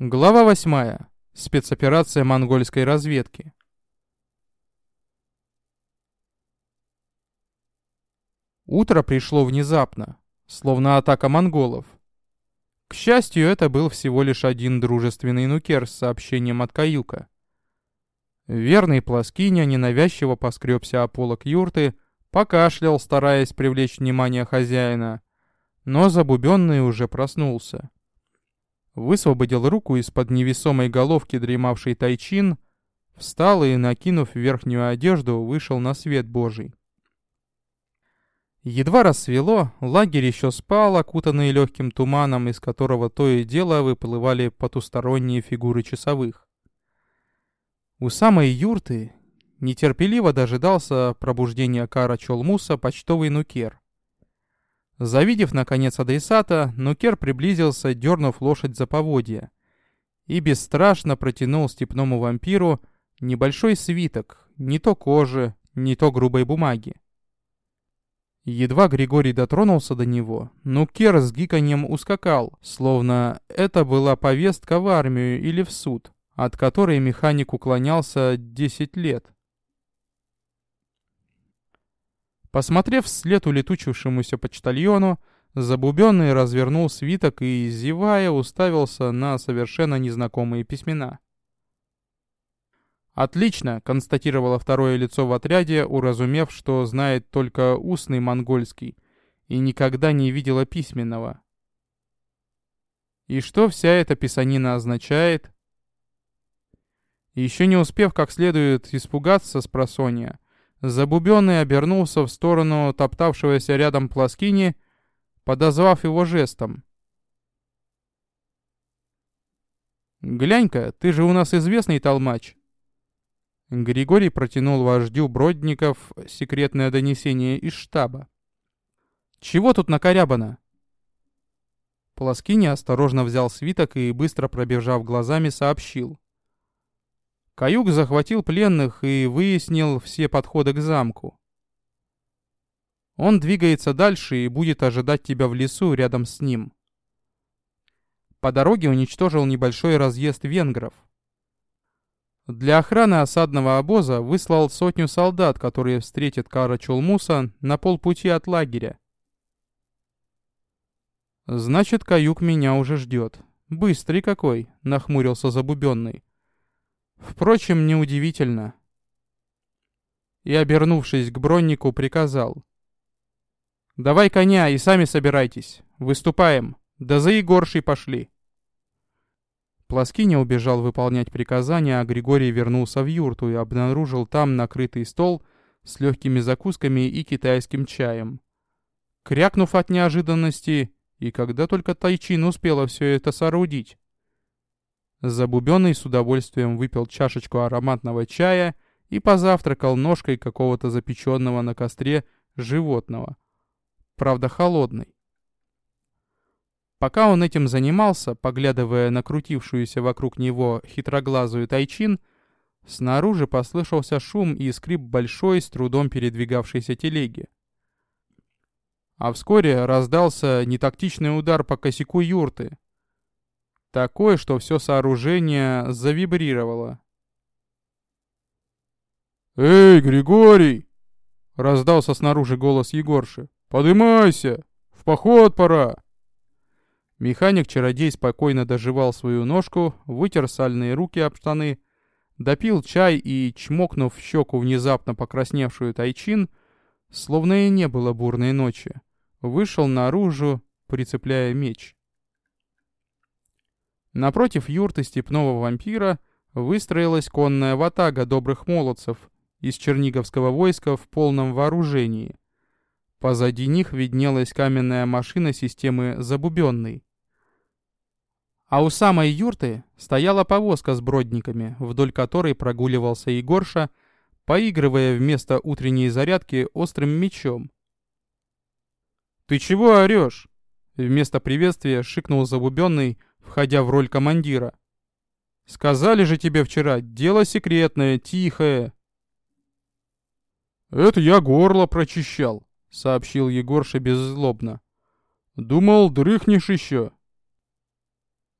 Глава 8. Спецоперация монгольской разведки. Утро пришло внезапно, словно атака монголов. К счастью, это был всего лишь один дружественный нукер с сообщением от каюка. Верный плоскиня ненавязчиво поскребся о полок юрты, покашлял, стараясь привлечь внимание хозяина, но забубенный уже проснулся. Высвободил руку из-под невесомой головки дремавший тайчин, встал и, накинув верхнюю одежду, вышел на свет божий. Едва рассвело, лагерь еще спал, окутанный легким туманом, из которого то и дело выплывали потусторонние фигуры часовых. У самой юрты нетерпеливо дожидался пробуждения Кара Чолмуса почтовый нукер. Завидев, наконец, адресата, Нукер приблизился, дернув лошадь за поводья, и бесстрашно протянул степному вампиру небольшой свиток, не то кожи, не то грубой бумаги. Едва Григорий дотронулся до него, Нукер с гиканьем ускакал, словно это была повестка в армию или в суд, от которой механик уклонялся 10 лет. Посмотрев вслед улетучившемуся почтальону, Забубенный развернул свиток и, зевая, уставился на совершенно незнакомые письмена. «Отлично», — констатировало второе лицо в отряде, уразумев, что знает только устный монгольский и никогда не видела письменного. «И что вся эта писанина означает?» Еще не успев как следует испугаться с просонья, Забубенный обернулся в сторону топтавшегося рядом плоскини, подозвав его жестом. «Глянь-ка, ты же у нас известный толмач». Григорий протянул вождю Бродников секретное донесение из штаба. «Чего тут накорябано?» Плоскини осторожно взял свиток и, быстро пробежав глазами, сообщил. Каюк захватил пленных и выяснил все подходы к замку. Он двигается дальше и будет ожидать тебя в лесу рядом с ним. По дороге уничтожил небольшой разъезд венгров. Для охраны осадного обоза выслал сотню солдат, которые встретят Кара Чулмуса на полпути от лагеря. «Значит, каюк меня уже ждет. Быстрый какой!» — нахмурился Забубенный. Впрочем, неудивительно. И, обернувшись к броннику, приказал. «Давай коня и сами собирайтесь. Выступаем. Да за Егоршей пошли». Плоскиня убежал выполнять приказания, а Григорий вернулся в юрту и обнаружил там накрытый стол с легкими закусками и китайским чаем. Крякнув от неожиданности, и когда только Тайчин успела все это соорудить, Забубенный с удовольствием выпил чашечку ароматного чая и позавтракал ножкой какого-то запеченного на костре животного. Правда, холодный. Пока он этим занимался, поглядывая на крутившуюся вокруг него хитроглазую тайчин, снаружи послышался шум и скрип большой, с трудом передвигавшейся телеги. А вскоре раздался нетактичный удар по косяку юрты, такой, что все сооружение завибрировало. «Эй, Григорий!» — раздался снаружи голос Егорши. «Подымайся! В поход пора!» Механик-чародей спокойно доживал свою ножку, вытер сальные руки об штаны, допил чай и, чмокнув в щеку внезапно покрасневшую тайчин, словно и не было бурной ночи, вышел наружу, прицепляя меч. Напротив юрты степного вампира выстроилась конная ватага добрых молодцев из черниговского войска в полном вооружении. Позади них виднелась каменная машина системы «Забубенный». А у самой юрты стояла повозка с бродниками, вдоль которой прогуливался Егорша, поигрывая вместо утренней зарядки острым мечом. «Ты чего орешь?» Вместо приветствия шикнул Забубенный, входя в роль командира. «Сказали же тебе вчера, дело секретное, тихое». «Это я горло прочищал», — сообщил Егорша беззлобно. «Думал, дрыхнешь еще».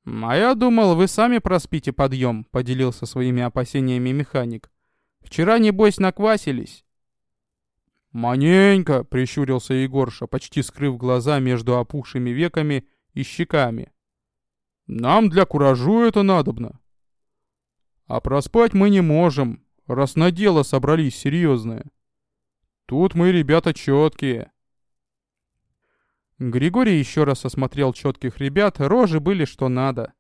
«А я думал, вы сами проспите подъем», — поделился своими опасениями механик. «Вчера, небось, наквасились». «Маненько!» — прищурился Егорша, почти скрыв глаза между опухшими веками и щеками. «Нам для куражу это надобно. А проспать мы не можем, раз на дело собрались серьезное. Тут мы ребята четкие». Григорий еще раз осмотрел четких ребят, рожи были что надо.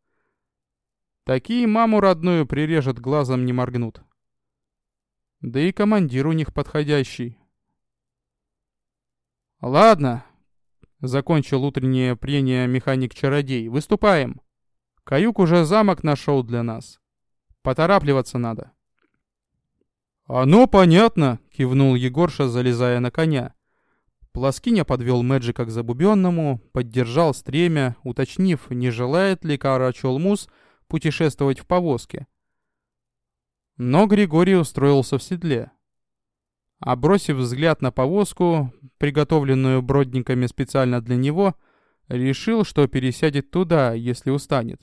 Такие маму родную прирежет, глазом не моргнут. Да и командир у них подходящий. «Ладно», — закончил утреннее прение механик-чародей, — «выступаем. Каюк уже замок нашел для нас. Поторапливаться надо». «Оно понятно», — кивнул Егорша, залезая на коня. Плоскиня подвел Мэджика к забубенному, поддержал стремя, уточнив, не желает ли Карачолмус путешествовать в повозке. Но Григорий устроился в седле. А бросив взгляд на повозку, приготовленную бродниками специально для него, решил, что пересядет туда, если устанет.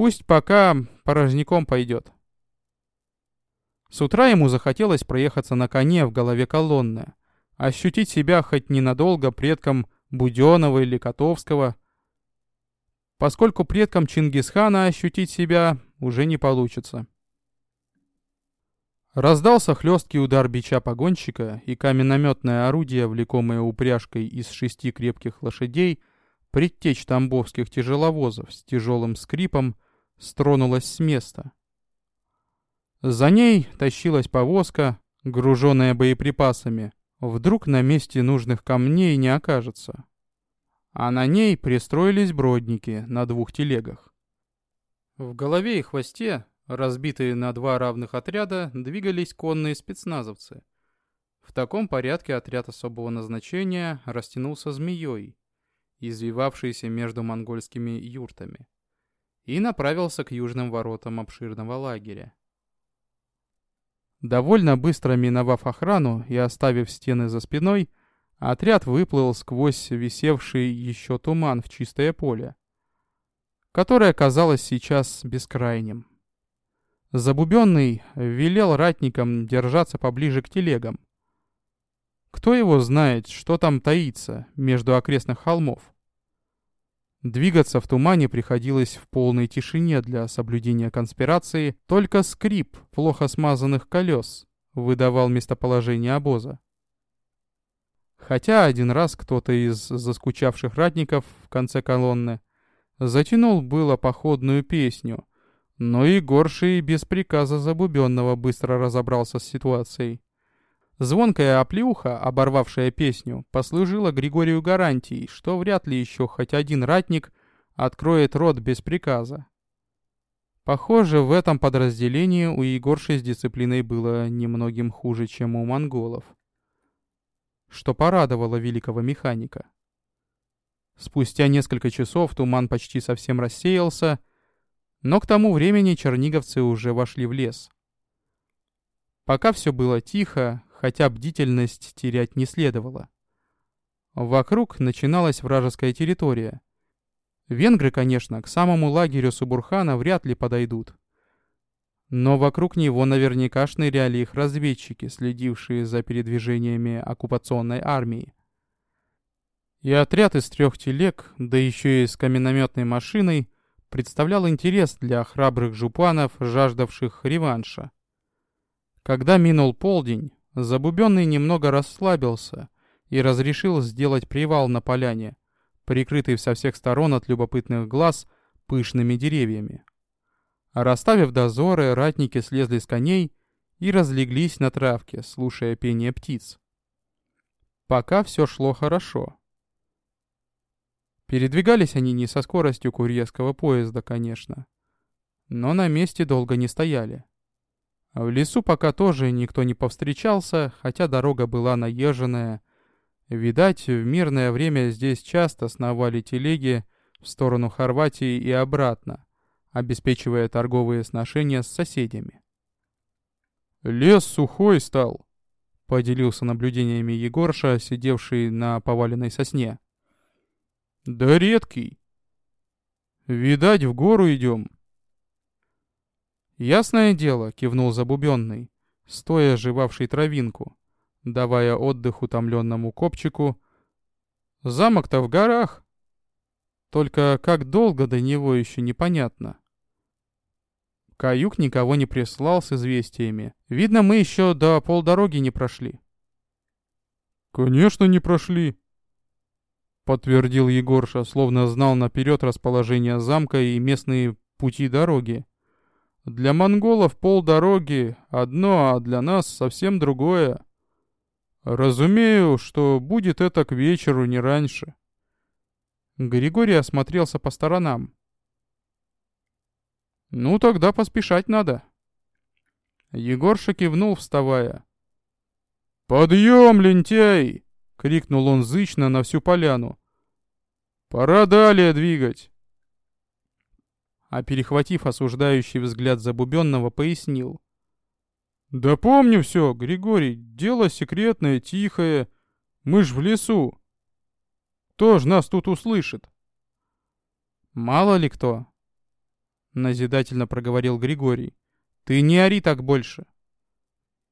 Пусть пока порожняком пойдет. С утра ему захотелось проехаться на коне в голове колонны, ощутить себя хоть ненадолго предком Буденова или Котовского. Поскольку предком Чингисхана ощутить себя уже не получится. Раздался хлесткий удар бича погонщика, и каменнометное орудие, влекомое упряжкой из шести крепких лошадей, предтечь тамбовских тяжеловозов с тяжелым скрипом, стронулось с места. За ней тащилась повозка, груженная боеприпасами. Вдруг на месте нужных камней не окажется. А на ней пристроились бродники на двух телегах. В голове и хвосте Разбитые на два равных отряда двигались конные спецназовцы. В таком порядке отряд особого назначения растянулся змеей, извивавшейся между монгольскими юртами, и направился к южным воротам обширного лагеря. Довольно быстро миновав охрану и оставив стены за спиной, отряд выплыл сквозь висевший еще туман в чистое поле, которое казалось сейчас бескрайним. Забубенный велел ратникам держаться поближе к телегам. Кто его знает, что там таится между окрестных холмов? Двигаться в тумане приходилось в полной тишине для соблюдения конспирации, только скрип плохо смазанных колес выдавал местоположение обоза. Хотя один раз кто-то из заскучавших ратников в конце колонны затянул было походную песню, но и горший без приказа Забубенного быстро разобрался с ситуацией. Звонкая оплеуха, оборвавшая песню, послужила Григорию гарантией, что вряд ли еще хоть один ратник откроет рот без приказа. Похоже, в этом подразделении у Егорши с дисциплиной было немногим хуже, чем у монголов. Что порадовало великого механика. Спустя несколько часов туман почти совсем рассеялся, но к тому времени черниговцы уже вошли в лес. Пока все было тихо, хотя бдительность терять не следовало. Вокруг начиналась вражеская территория. Венгры, конечно, к самому лагерю Субурхана вряд ли подойдут. Но вокруг него наверняка шныряли их разведчики, следившие за передвижениями оккупационной армии. И отряд из трех телег, да еще и с каменнометной машиной, представлял интерес для храбрых жупанов, жаждавших реванша. Когда минул полдень, Забубенный немного расслабился и разрешил сделать привал на поляне, прикрытый со всех сторон от любопытных глаз пышными деревьями. Расставив дозоры, ратники слезли с коней и разлеглись на травке, слушая пение птиц. Пока все шло хорошо. Передвигались они не со скоростью курьерского поезда, конечно. Но на месте долго не стояли. В лесу пока тоже никто не повстречался, хотя дорога была наезженная. Видать, в мирное время здесь часто сновали телеги в сторону Хорватии и обратно, обеспечивая торговые сношения с соседями. «Лес сухой стал», — поделился наблюдениями Егорша, сидевший на поваленной сосне. Да редкий. Видать, в гору идем. Ясное дело, кивнул Забубенный, стоя оживавший травинку, давая отдых утомленному копчику. Замок-то в горах. Только как долго до него еще непонятно. Каюк никого не прислал с известиями. Видно, мы еще до полдороги не прошли. «Конечно, не прошли», — подтвердил Егорша, словно знал наперед расположение замка и местные пути дороги. «Для монголов полдороги одно, а для нас совсем другое. Разумею, что будет это к вечеру, не раньше». Григорий осмотрелся по сторонам. «Ну, тогда поспешать надо». Егорша кивнул, вставая. «Подъем, лентяй!» — крикнул он зычно на всю поляну. «Пора далее двигать!» А перехватив осуждающий взгляд Забубенного, пояснил. «Да помню все, Григорий, дело секретное, тихое. Мы ж в лесу. Кто ж нас тут услышит?» «Мало ли кто», — назидательно проговорил Григорий. «Ты не ори так больше».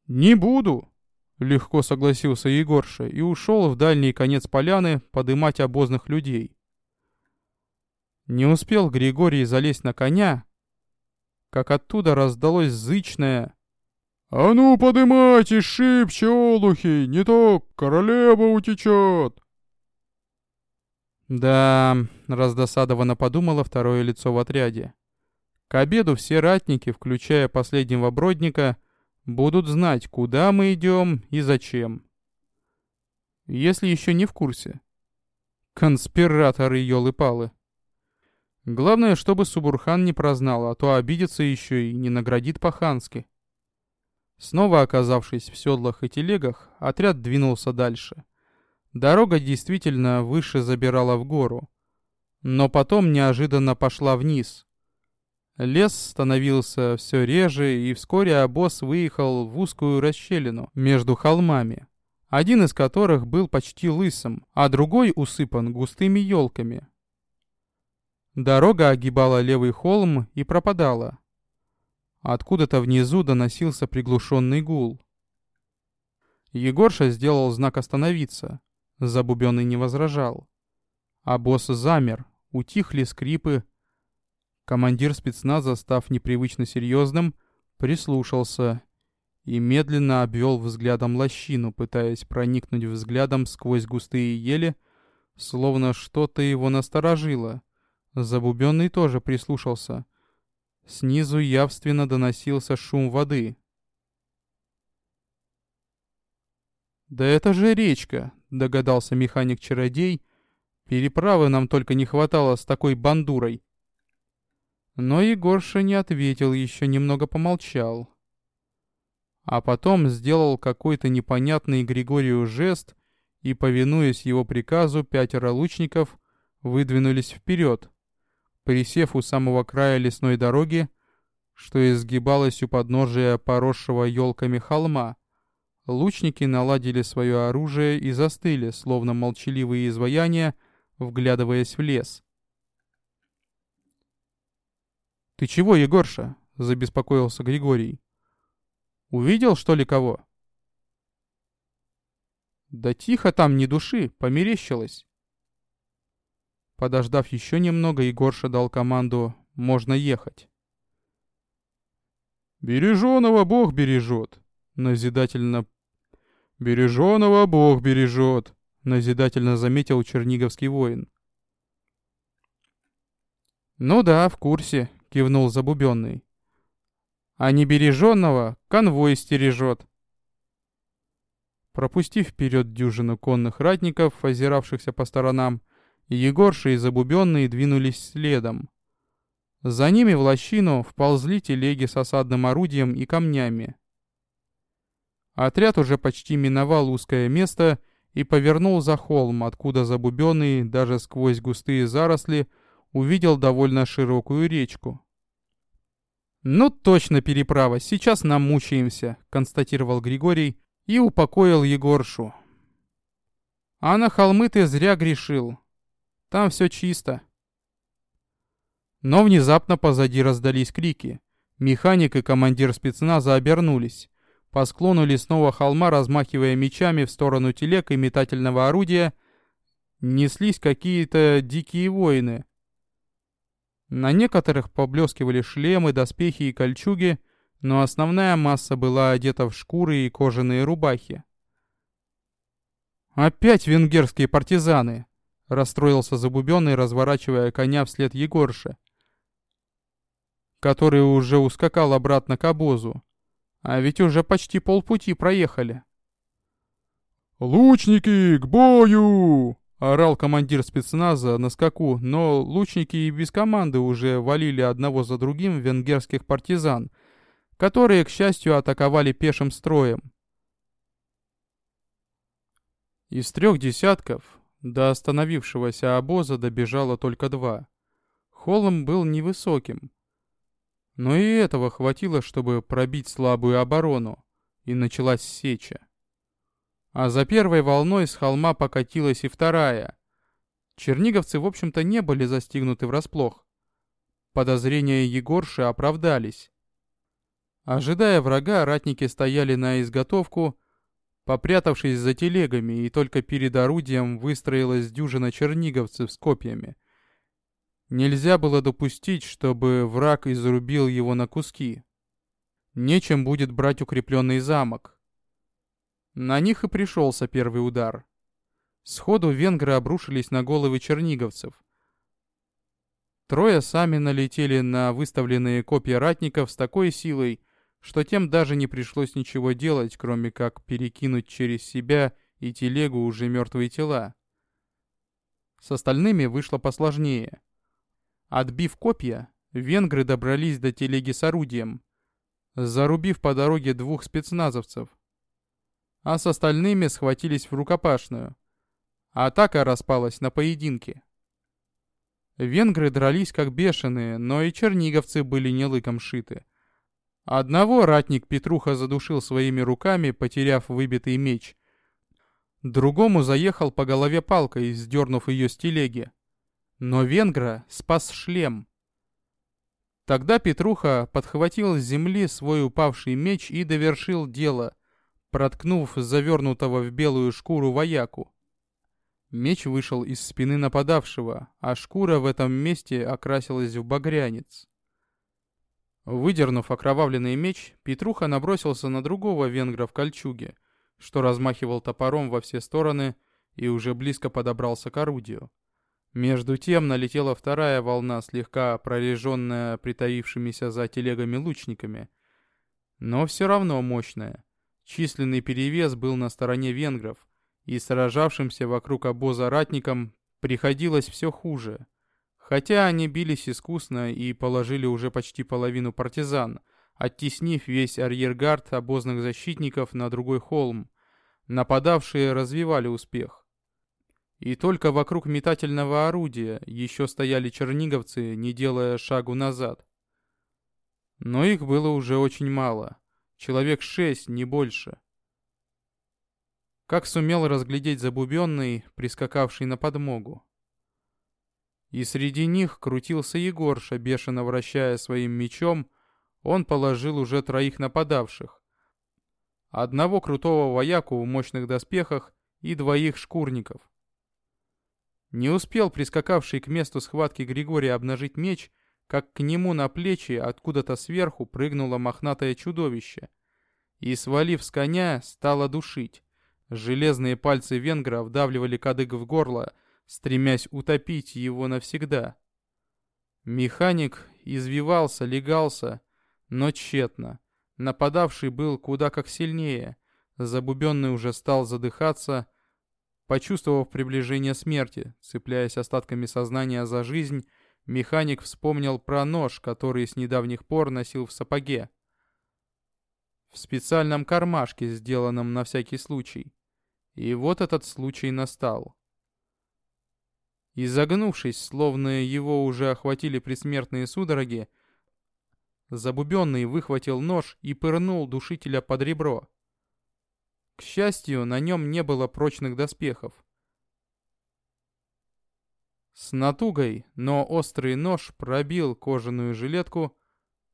«Не буду», — легко согласился Егорша и ушел в дальний конец поляны подымать обозных людей. Не успел Григорий залезть на коня, как оттуда раздалось зычное «А ну, подымайтесь шибче, олухи, не то королева утечет!» Да, раздосадованно подумало второе лицо в отряде. К обеду все ратники, включая последнего бродника, будут знать, куда мы идем и зачем. Если еще не в курсе. Конспираторы елы-палы. Главное, чтобы Субурхан не прознал, а то обидится еще и не наградит по-хански. Снова оказавшись в седлах и телегах, отряд двинулся дальше. Дорога действительно выше забирала в гору. Но потом неожиданно пошла вниз, Лес становился все реже, и вскоре обоз выехал в узкую расщелину между холмами, один из которых был почти лысым, а другой усыпан густыми елками. Дорога огибала левый холм и пропадала. Откуда-то внизу доносился приглушенный гул. Егорша сделал знак остановиться. Забубенный не возражал. А босс замер, утихли скрипы, Командир спецназа, став непривычно серьезным, прислушался и медленно обвел взглядом лощину, пытаясь проникнуть взглядом сквозь густые ели, словно что-то его насторожило. Забубенный тоже прислушался. Снизу явственно доносился шум воды. «Да это же речка», — догадался механик-чародей. «Переправы нам только не хватало с такой бандурой». Но Егорша не ответил, еще немного помолчал. А потом сделал какой-то непонятный Григорию жест, и, повинуясь его приказу, пятеро лучников выдвинулись вперед, присев у самого края лесной дороги, что изгибалась у подножия поросшего елками холма. Лучники наладили свое оружие и застыли, словно молчаливые изваяния, вглядываясь в лес. «Ты чего, Егорша?» — забеспокоился Григорий. «Увидел, что ли, кого?» «Да тихо там, ни души, померещилось». Подождав еще немного, Егорша дал команду «можно ехать». «Береженого Бог бережет», — назидательно... «Береженого Бог бережет», — назидательно заметил черниговский воин. «Ну да, в курсе», — кивнул Забубенный. «А небереженного конвой стережет». Пропустив вперед дюжину конных ратников, озиравшихся по сторонам, Егорша и Забубенный двинулись следом. За ними в лощину вползли телеги с осадным орудием и камнями. Отряд уже почти миновал узкое место и повернул за холм, откуда Забубенный, даже сквозь густые заросли, увидел довольно широкую речку. «Ну точно переправа, сейчас нам мучаемся», — констатировал Григорий и упокоил Егоршу. «А на холмы ты зря грешил. Там все чисто». Но внезапно позади раздались крики. Механик и командир спецназа обернулись. По склону лесного холма, размахивая мечами в сторону телег и метательного орудия, неслись какие-то дикие воины. На некоторых поблескивали шлемы, доспехи и кольчуги, но основная масса была одета в шкуры и кожаные рубахи. «Опять венгерские партизаны!» — расстроился Забубенный, разворачивая коня вслед Егорше, который уже ускакал обратно к обозу. А ведь уже почти полпути проехали. «Лучники, к бою!» — орал командир спецназа на скаку, но лучники и без команды уже валили одного за другим венгерских партизан, которые, к счастью, атаковали пешим строем. Из трех десятков до остановившегося обоза добежало только два. Холм был невысоким, но и этого хватило, чтобы пробить слабую оборону, и началась сеча. А за первой волной с холма покатилась и вторая. Черниговцы, в общем-то, не были застигнуты врасплох. Подозрения Егорши оправдались. Ожидая врага, ратники стояли на изготовку, попрятавшись за телегами, и только перед орудием выстроилась дюжина черниговцев с копьями. Нельзя было допустить, чтобы враг изрубил его на куски. Нечем будет брать укрепленный замок. На них и пришелся первый удар. Сходу венгры обрушились на головы черниговцев. Трое сами налетели на выставленные копья ратников с такой силой, что тем даже не пришлось ничего делать, кроме как перекинуть через себя и телегу уже мертвые тела. С остальными вышло посложнее. Отбив копья, венгры добрались до телеги с орудием, зарубив по дороге двух спецназовцев а с остальными схватились в рукопашную. Атака распалась на поединки. Венгры дрались как бешеные, но и черниговцы были не лыком шиты. Одного ратник Петруха задушил своими руками, потеряв выбитый меч. Другому заехал по голове палкой, сдернув ее с телеги. Но венгра спас шлем. Тогда Петруха подхватил с земли свой упавший меч и довершил дело, проткнув завернутого в белую шкуру вояку. Меч вышел из спины нападавшего, а шкура в этом месте окрасилась в багрянец. Выдернув окровавленный меч, Петруха набросился на другого венгра в кольчуге, что размахивал топором во все стороны и уже близко подобрался к орудию. Между тем налетела вторая волна, слегка прореженная притаившимися за телегами лучниками, но все равно мощная. Численный перевес был на стороне венгров, и сражавшимся вокруг обоза ратникам приходилось все хуже. Хотя они бились искусно и положили уже почти половину партизан, оттеснив весь арьергард обозных защитников на другой холм, нападавшие развивали успех. И только вокруг метательного орудия еще стояли черниговцы, не делая шагу назад. Но их было уже очень мало. Человек шесть, не больше. Как сумел разглядеть забубенный, прискакавший на подмогу. И среди них крутился Егорша, бешено вращая своим мечом, он положил уже троих нападавших. Одного крутого вояку в мощных доспехах и двоих шкурников. Не успел прискакавший к месту схватки Григорий обнажить меч, как к нему на плечи откуда-то сверху прыгнуло мохнатое чудовище. И, свалив с коня, стало душить. Железные пальцы венгра вдавливали кадык в горло, стремясь утопить его навсегда. Механик извивался, легался, но тщетно. Нападавший был куда как сильнее. Забубенный уже стал задыхаться, почувствовав приближение смерти, цепляясь остатками сознания за жизнь, Механик вспомнил про нож, который с недавних пор носил в сапоге. В специальном кармашке, сделанном на всякий случай. И вот этот случай настал. Изогнувшись, словно его уже охватили предсмертные судороги, Забубенный выхватил нож и пырнул душителя под ребро. К счастью, на нем не было прочных доспехов. С натугой, но острый нож пробил кожаную жилетку,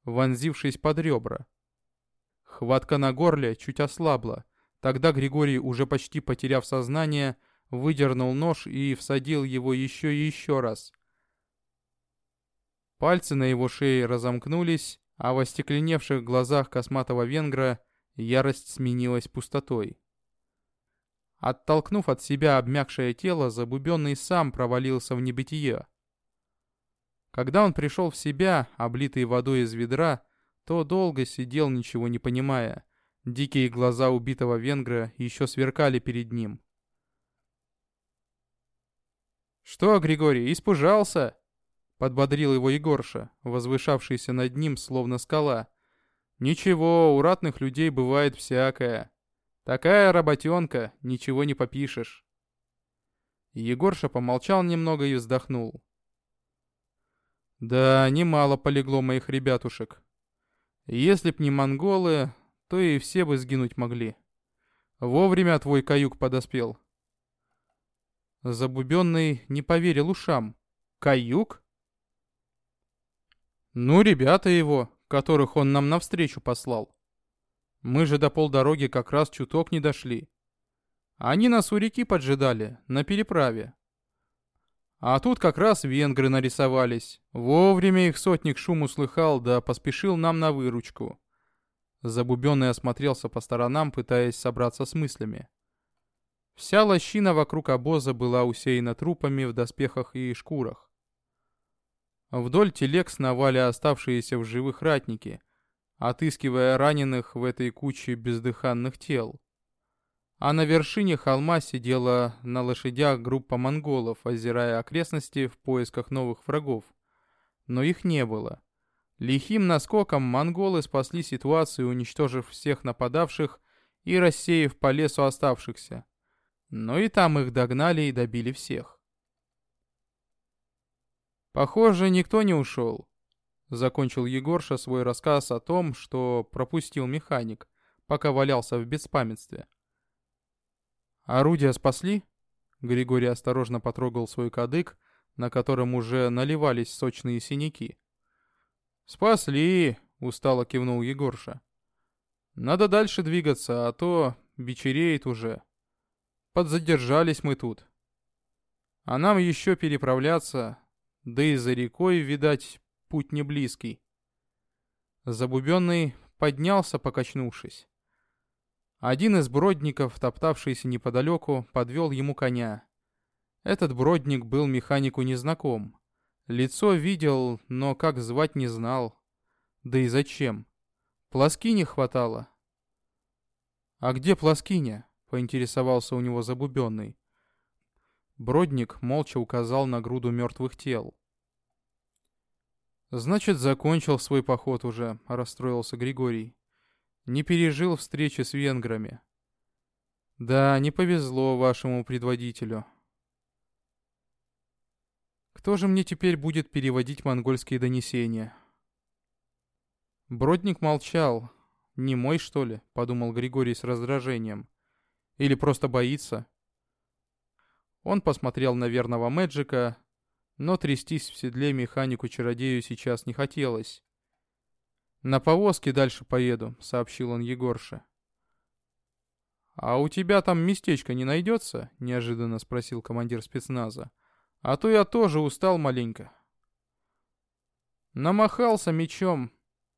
вонзившись под ребра. Хватка на горле чуть ослабла. Тогда Григорий, уже почти потеряв сознание, выдернул нож и всадил его еще и еще раз. Пальцы на его шее разомкнулись, а в остекленевших глазах косматого венгра ярость сменилась пустотой. Оттолкнув от себя обмякшее тело, Забубенный сам провалился в небытие. Когда он пришел в себя, облитый водой из ведра, то долго сидел, ничего не понимая. Дикие глаза убитого венгра еще сверкали перед ним. «Что, Григорий, испужался?» — подбодрил его Егорша, возвышавшийся над ним, словно скала. «Ничего, у ратных людей бывает всякое. Такая работенка, ничего не попишешь. Егорша помолчал немного и вздохнул. Да, немало полегло моих ребятушек. Если б не монголы, то и все бы сгинуть могли. Вовремя твой каюк подоспел. Забубенный не поверил ушам. Каюк? Ну, ребята его, которых он нам навстречу послал. Мы же до полдороги как раз чуток не дошли. Они нас у реки поджидали, на переправе. А тут как раз венгры нарисовались. Вовремя их сотник шум услыхал, да поспешил нам на выручку. Забубенный осмотрелся по сторонам, пытаясь собраться с мыслями. Вся лощина вокруг обоза была усеяна трупами в доспехах и шкурах. Вдоль телег сновали оставшиеся в живых ратники — отыскивая раненых в этой куче бездыханных тел. А на вершине холма сидела на лошадях группа монголов, озирая окрестности в поисках новых врагов. Но их не было. Лихим наскоком монголы спасли ситуацию, уничтожив всех нападавших и рассеяв по лесу оставшихся. Но и там их догнали и добили всех. Похоже, никто не ушел. Закончил Егорша свой рассказ о том, что пропустил механик, пока валялся в беспамятстве. «Орудия спасли?» Григорий осторожно потрогал свой кадык, на котором уже наливались сочные синяки. «Спасли!» — устало кивнул Егорша. «Надо дальше двигаться, а то вечереет уже. Подзадержались мы тут. А нам еще переправляться, да и за рекой, видать, путь не близкий. Забубенный поднялся, покачнувшись. Один из бродников, топтавшийся неподалеку, подвел ему коня. Этот бродник был механику незнаком. Лицо видел, но как звать не знал. Да и зачем? Плоски не хватало. «А где плоскиня?» — поинтересовался у него забубенный. Бродник молча указал на груду мертвых тел. «Значит, закончил свой поход уже», — расстроился Григорий. «Не пережил встречи с венграми». «Да, не повезло вашему предводителю». «Кто же мне теперь будет переводить монгольские донесения?» Бродник молчал. «Не мой, что ли?» — подумал Григорий с раздражением. «Или просто боится?» Он посмотрел на верного Мэджика, но трястись в седле механику-чародею сейчас не хотелось. «На повозке дальше поеду», — сообщил он Егорше. «А у тебя там местечко не найдется?» — неожиданно спросил командир спецназа. «А то я тоже устал маленько». Намахался мечом.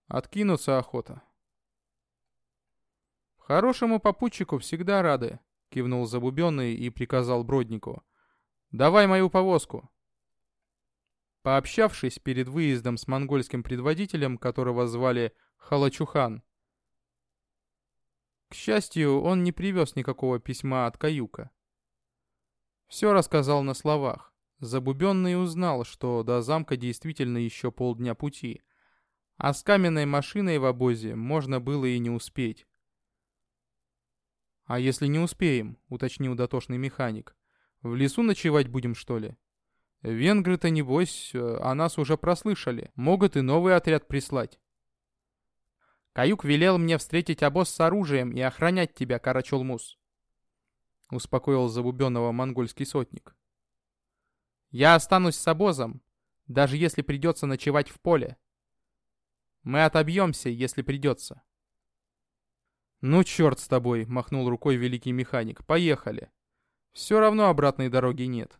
Откинуться охота. «Хорошему попутчику всегда рады», — кивнул Забубенный и приказал Броднику. «Давай мою повозку». Пообщавшись перед выездом с монгольским предводителем, которого звали Халачухан, к счастью, он не привез никакого письма от Каюка. Все рассказал на словах. Забубенный узнал, что до замка действительно еще полдня пути, а с каменной машиной в обозе можно было и не успеть. «А если не успеем?» — уточнил дотошный механик. «В лесу ночевать будем, что ли?» Венгры-то, небось, э, о нас уже прослышали. Могут и новый отряд прислать. Каюк велел мне встретить обоз с оружием и охранять тебя, Карачулмус. Успокоил забубенного монгольский сотник. Я останусь с обозом, даже если придется ночевать в поле. Мы отобьемся, если придется. «Ну, черт с тобой!» — махнул рукой великий механик. «Поехали!» «Все равно обратной дороги нет».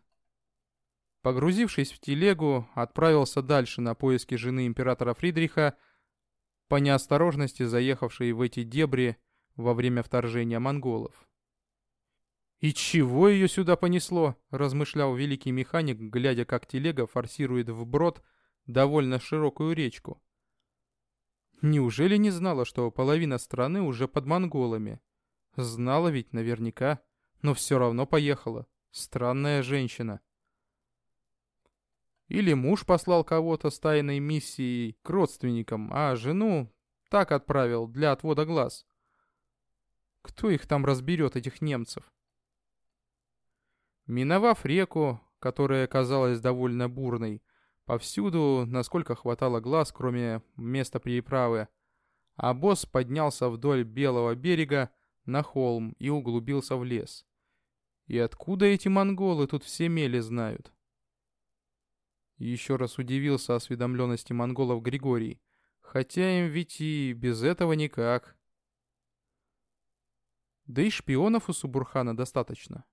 Погрузившись в телегу, отправился дальше на поиски жены императора Фридриха, по неосторожности заехавшей в эти дебри во время вторжения монголов. «И чего ее сюда понесло?» — размышлял великий механик, глядя, как телега форсирует вброд довольно широкую речку. Неужели не знала, что половина страны уже под монголами? Знала ведь наверняка, но все равно поехала. Странная женщина. Или муж послал кого-то с тайной миссией к родственникам, а жену так отправил для отвода глаз. Кто их там разберет, этих немцев? Миновав реку, которая казалась довольно бурной, повсюду, насколько хватало глаз, кроме места переправы, а босс поднялся вдоль белого берега на холм и углубился в лес. И откуда эти монголы тут все мели знают? Еще раз удивился осведомленности монголов Григорий, хотя им ведь и без этого никак. Да и шпионов у Субурхана достаточно.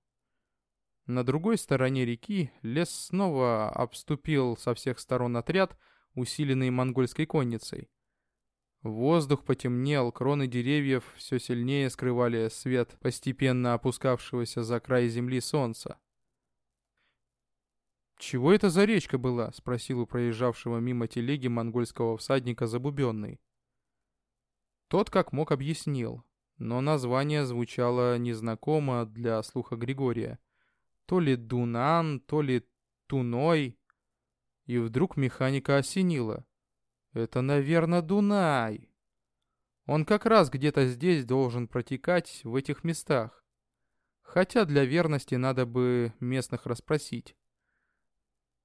На другой стороне реки лес снова обступил со всех сторон отряд, усиленный монгольской конницей. Воздух потемнел, кроны деревьев все сильнее скрывали свет постепенно опускавшегося за край земли солнца. «Чего это за речка была?» — спросил у проезжавшего мимо телеги монгольского всадника Забубенный. Тот как мог объяснил, но название звучало незнакомо для слуха Григория — то ли Дунан, то ли Туной. И вдруг механика осенила. Это, наверное, Дунай. Он как раз где-то здесь должен протекать, в этих местах. Хотя для верности надо бы местных расспросить.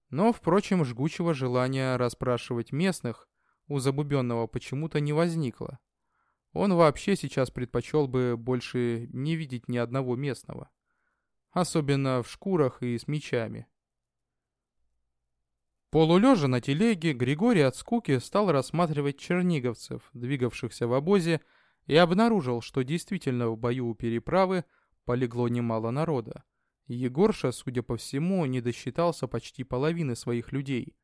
Но, впрочем, жгучего желания расспрашивать местных у Забубенного почему-то не возникло. Он вообще сейчас предпочел бы больше не видеть ни одного местного особенно в шкурах и с мечами. Полулежа на телеге, Григорий от скуки стал рассматривать черниговцев, двигавшихся в обозе, и обнаружил, что действительно в бою у переправы полегло немало народа. Егорша, судя по всему, не досчитался почти половины своих людей.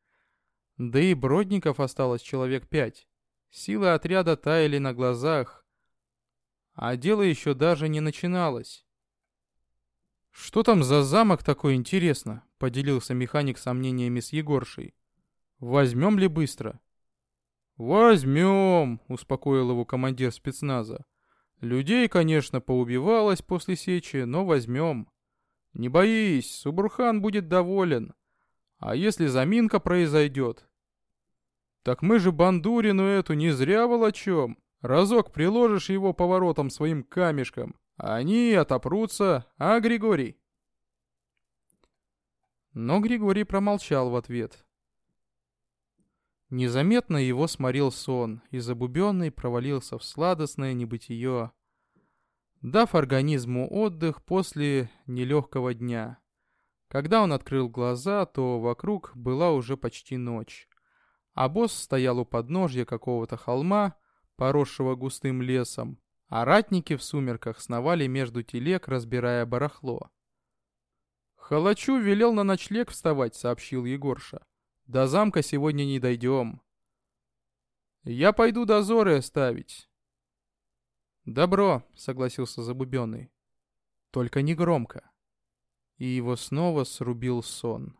Да и бродников осталось человек пять. Силы отряда таяли на глазах, а дело еще даже не начиналось. «Что там за замок такой интересно?» — поделился механик сомнениями с Егоршей. «Возьмем ли быстро?» «Возьмем!» — успокоил его командир спецназа. «Людей, конечно, поубивалось после сечи, но возьмем. Не боись, Субурхан будет доволен. А если заминка произойдет? Так мы же бандурину эту не зря волочем. Разок приложишь его поворотом своим камешком, они отопрутся, а Григорий? Но Григорий промолчал в ответ. Незаметно его сморил сон, и забубенный провалился в сладостное небытие, дав организму отдых после нелегкого дня. Когда он открыл глаза, то вокруг была уже почти ночь. А босс стоял у подножья какого-то холма, поросшего густым лесом, а ратники в сумерках сновали между телег, разбирая барахло. «Халачу велел на ночлег вставать», — сообщил Егорша. «До замка сегодня не дойдем». «Я пойду дозоры ставить». «Добро», — согласился Забубенный. «Только не громко». И его снова срубил сон.